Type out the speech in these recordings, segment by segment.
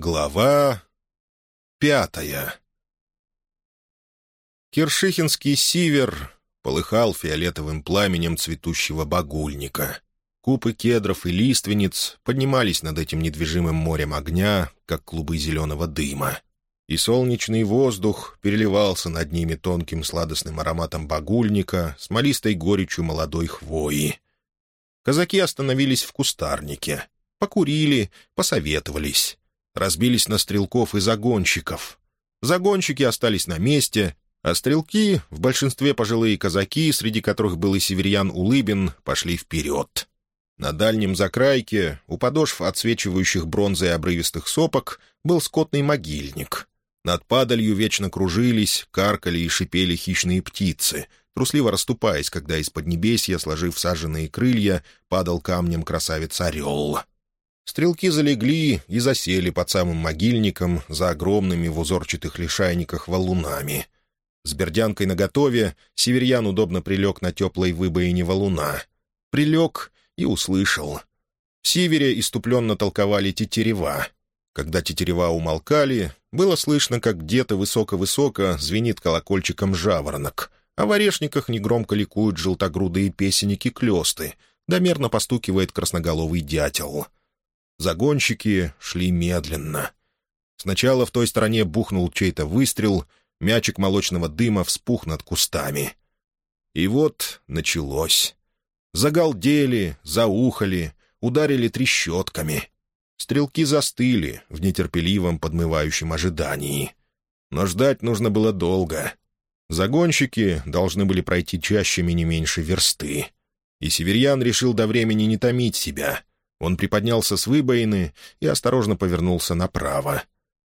Глава пятая Киршихинский сивер полыхал фиолетовым пламенем цветущего багульника. Купы кедров и лиственниц поднимались над этим недвижимым морем огня, как клубы зеленого дыма. И солнечный воздух переливался над ними тонким сладостным ароматом багульника, смолистой горечью молодой хвои. Казаки остановились в кустарнике, покурили, посоветовались разбились на стрелков и загонщиков. Загонщики остались на месте, а стрелки, в большинстве пожилые казаки, среди которых был и северян Улыбин, пошли вперед. На дальнем закрайке, у подошв отсвечивающих бронзой обрывистых сопок, был скотный могильник. Над падалью вечно кружились, каркали и шипели хищные птицы, трусливо расступаясь, когда из-под небесья, сложив саженные крылья, падал камнем красавец-орел. Стрелки залегли и засели под самым могильником за огромными в узорчатых лишайниках валунами. С бердянкой наготове северян удобно прилег на теплой выбоине валуна. Прилег и услышал. В севере иступленно толковали тетерева. Когда тетерева умолкали, было слышно, как где-то высоко-высоко звенит колокольчиком жаворонок, а в орешниках негромко ликуют желтогрудые песенники-клёсты, да мерно постукивает красноголовый дятел — Загонщики шли медленно. Сначала в той стороне бухнул чей-то выстрел, мячик молочного дыма вспух над кустами. И вот началось. Загалдели, заухали, ударили трещотками. Стрелки застыли в нетерпеливом подмывающем ожидании. Но ждать нужно было долго. Загонщики должны были пройти чащами не меньше версты. И Северьян решил до времени не томить себя. Он приподнялся с выбоины и осторожно повернулся направо.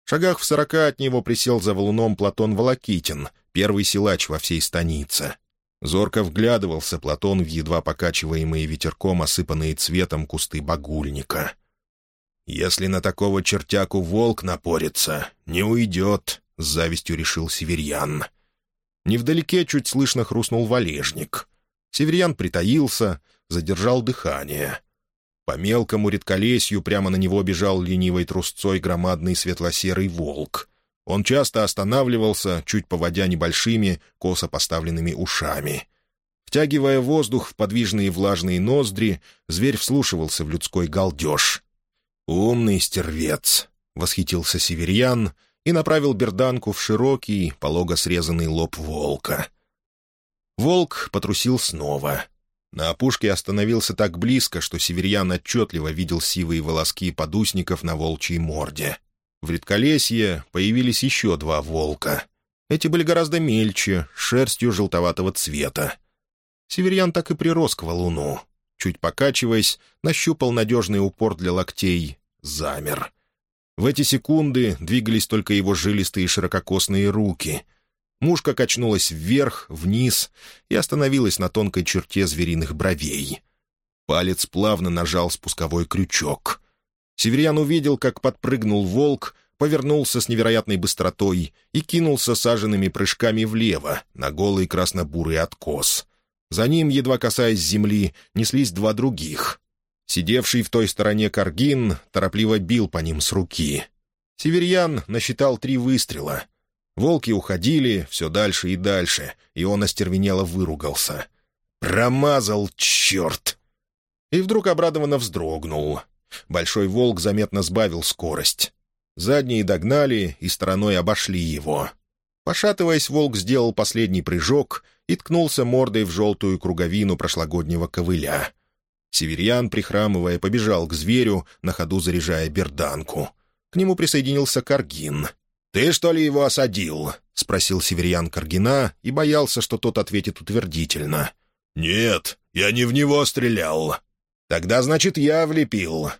В шагах в сорока от него присел за валуном Платон Волокитин, первый силач во всей станице. Зорко вглядывался Платон в едва покачиваемые ветерком, осыпанные цветом кусты багульника. «Если на такого чертяку волк напорится, не уйдет», — с завистью решил Северьян. Невдалеке чуть слышно хрустнул валежник. Северьян притаился, задержал дыхание — по мелкому редколесью прямо на него бежал ленивой трусцой громадный светло-серый волк. Он часто останавливался, чуть поводя небольшими, косо поставленными ушами. Втягивая воздух в подвижные влажные ноздри, зверь вслушивался в людской галдеж. «Умный стервец!» — восхитился северьян и направил берданку в широкий, полого срезанный лоб волка. Волк потрусил снова — на опушке остановился так близко, что северян отчетливо видел сивые волоски подусников на волчьей морде. В редколесье появились еще два волка. Эти были гораздо мельче, шерстью желтоватого цвета. Северян так и прирос к валуну. Чуть покачиваясь, нащупал надежный упор для локтей, замер. В эти секунды двигались только его жилистые ширококосные руки — Мушка качнулась вверх, вниз и остановилась на тонкой черте звериных бровей. Палец плавно нажал спусковой крючок. Северян увидел, как подпрыгнул волк, повернулся с невероятной быстротой и кинулся саженными прыжками влево, на голый красно-бурый откос. За ним, едва касаясь земли, неслись два других. Сидевший в той стороне Каргин торопливо бил по ним с руки. Северьян насчитал три выстрела. Волки уходили все дальше и дальше, и он остервенело выругался. «Промазал, черт!» И вдруг обрадованно вздрогнул. Большой волк заметно сбавил скорость. Задние догнали и стороной обошли его. Пошатываясь, волк сделал последний прыжок и ткнулся мордой в желтую круговину прошлогоднего ковыля. Северьян, прихрамывая, побежал к зверю, на ходу заряжая берданку. К нему присоединился Каргин — «Ты, что ли, его осадил?» — спросил северян Каргина и боялся, что тот ответит утвердительно. «Нет, я не в него стрелял. Тогда, значит, я влепил».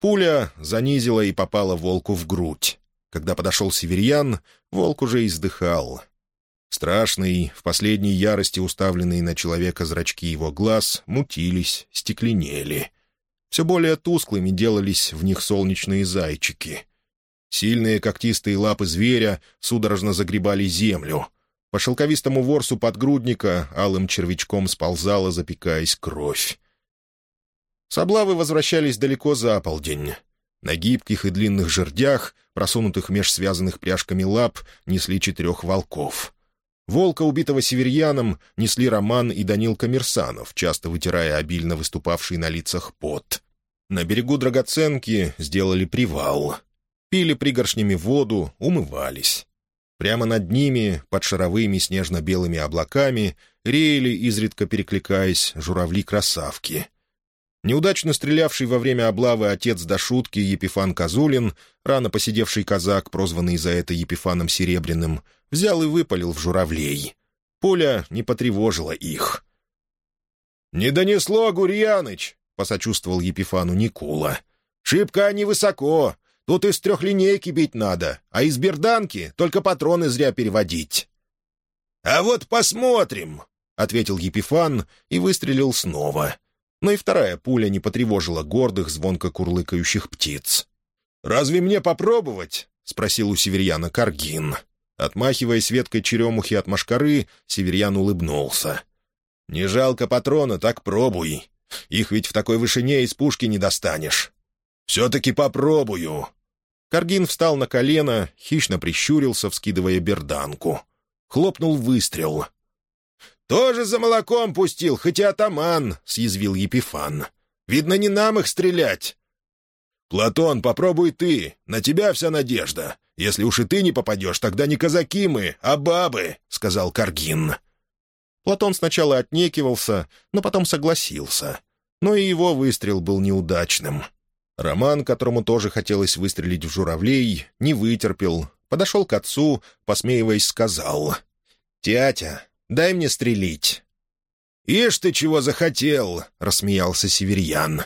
Пуля занизила и попала волку в грудь. Когда подошел северян, волк уже издыхал. Страшный, в последней ярости уставленные на человека зрачки его глаз мутились, стекленели. Все более тусклыми делались в них солнечные зайчики — Сильные когтистые лапы зверя судорожно загребали землю. По шелковистому ворсу подгрудника алым червячком сползала, запекаясь кровь. Соблавы возвращались далеко за полдень. На гибких и длинных жердях, просунутых меж связанных пряжками лап, несли четырех волков. Волка, убитого северьяном, несли Роман и Данил Коммерсанов, часто вытирая обильно выступавший на лицах пот. На берегу драгоценки сделали привал. Пили пригоршнями воду, умывались. Прямо над ними, под шаровыми снежно-белыми облаками, реяли, изредка перекликаясь, журавли-красавки. Неудачно стрелявший во время облавы отец до шутки Епифан Козулин, рано посидевший казак, прозванный за это Епифаном Серебряным, взял и выпалил в журавлей. Пуля не потревожила их. «Не донесло, Гурьяныч!» — посочувствовал Епифану Никула. «Шибко они высоко. Тут из трехлинейки бить надо, а из берданки только патроны зря переводить». «А вот посмотрим!» — ответил Епифан и выстрелил снова но и вторая пуля не потревожила гордых, звонко курлыкающих птиц. «Разве мне попробовать?» — спросил у северьяна Каргин. Отмахиваясь веткой черемухи от машкары, северьян улыбнулся. «Не жалко патрона, так пробуй. Их ведь в такой вышине из пушки не достанешь. Все-таки попробую». Каргин встал на колено, хищно прищурился, вскидывая берданку. Хлопнул выстрел. «Тоже за молоком пустил, хоть и атаман», — съязвил Епифан. «Видно, не нам их стрелять». «Платон, попробуй ты. На тебя вся надежда. Если уж и ты не попадешь, тогда не казаки мы, а бабы», — сказал Каргин. Платон сначала отнекивался, но потом согласился. Но и его выстрел был неудачным. Роман, которому тоже хотелось выстрелить в журавлей, не вытерпел, подошел к отцу, посмеиваясь, сказал. «Тятя, Дай мне стрелить». «Ишь ты чего захотел!» — рассмеялся Северьян.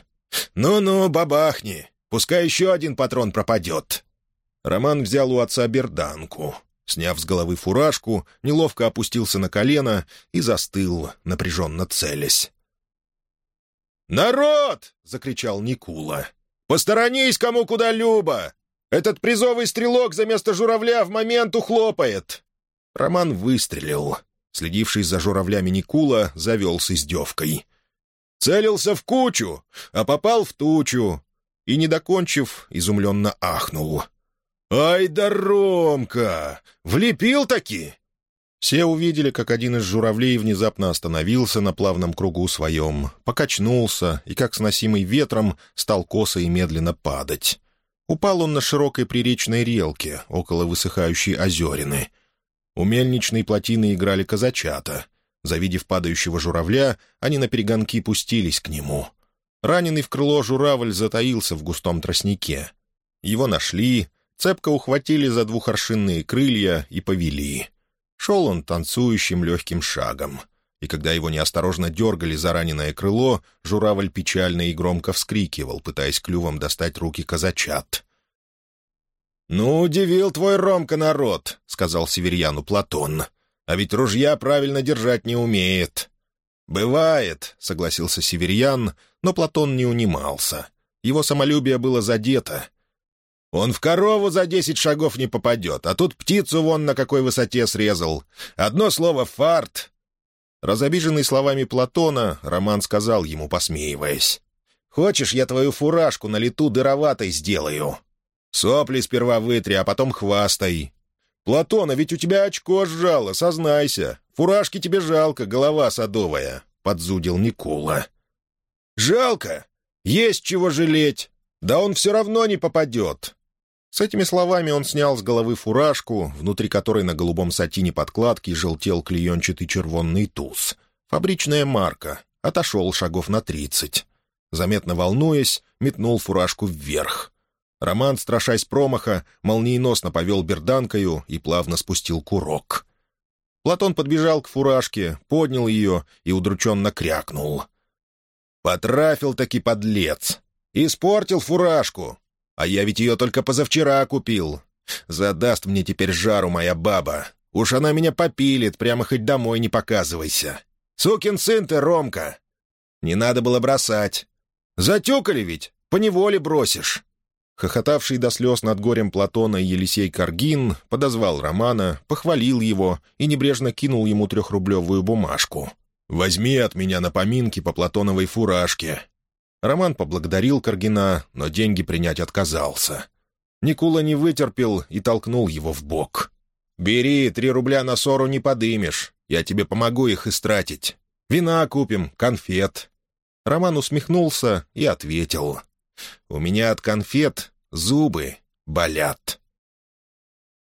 «Ну-ну, бабахни. Пускай еще один патрон пропадет». Роман взял у отца берданку. Сняв с головы фуражку, неловко опустился на колено и застыл, напряженно целясь. «Народ!» — закричал Никула. «Посторонись, кому куда любо! Этот призовый стрелок за место журавля в момент ухлопает!» Роман выстрелил. Следивший за журавлями Никула завел с издевкой. «Целился в кучу, а попал в тучу!» И, не докончив, изумленно ахнул. «Ай да Ромка! Влепил-таки!» Все увидели, как один из журавлей внезапно остановился на плавном кругу своем, покачнулся и, как сносимый ветром, стал косо и медленно падать. Упал он на широкой приречной релке, около высыхающей озерины — у мельничной плотины играли казачата. Завидев падающего журавля, они на перегонки пустились к нему. Раненый в крыло журавль затаился в густом тростнике. Его нашли, цепко ухватили за двухоршинные крылья и повели. Шел он танцующим легким шагом. И когда его неосторожно дергали за раненое крыло, журавль печально и громко вскрикивал, пытаясь клювом достать руки казачат. «Ну, удивил твой Ромка народ», — сказал северьяну Платон. «А ведь ружья правильно держать не умеет». «Бывает», — согласился северьян, но Платон не унимался. Его самолюбие было задето. «Он в корову за десять шагов не попадет, а тут птицу вон на какой высоте срезал. Одно слово «фарт». Разобиженный словами Платона, Роман сказал ему, посмеиваясь. «Хочешь, я твою фуражку на лету дыроватой сделаю?» Сопли сперва вытри, а потом хвастай. Платона, ведь у тебя очко сжало, сознайся. Фуражки тебе жалко, голова садовая», — подзудил Никола. «Жалко? Есть чего жалеть. Да он все равно не попадет». С этими словами он снял с головы фуражку, внутри которой на голубом сатине подкладки желтел клеенчатый червонный туз. Фабричная марка. Отошел шагов на тридцать. Заметно волнуясь, метнул фуражку вверх. Роман, страшась промаха, молниеносно повел берданкою и плавно спустил курок. Платон подбежал к фуражке, поднял ее и удрученно крякнул. «Потрафил-таки подлец! Испортил фуражку! А я ведь ее только позавчера купил! Задаст мне теперь жару моя баба! Уж она меня попилит, прямо хоть домой не показывайся! Сукин сын ты, Ромка! Не надо было бросать! Затюкали ведь, поневоле бросишь!» Хохотавший до слез над горем Платона Елисей Каргин подозвал Романа, похвалил его и небрежно кинул ему трехрублевую бумажку. «Возьми от меня напоминки по Платоновой фуражке». Роман поблагодарил Каргина, но деньги принять отказался. Никула не вытерпел и толкнул его в бок. «Бери, три рубля на ссору не подымешь. Я тебе помогу их истратить. Вина купим, конфет». Роман усмехнулся и ответил. «У меня от конфет зубы болят».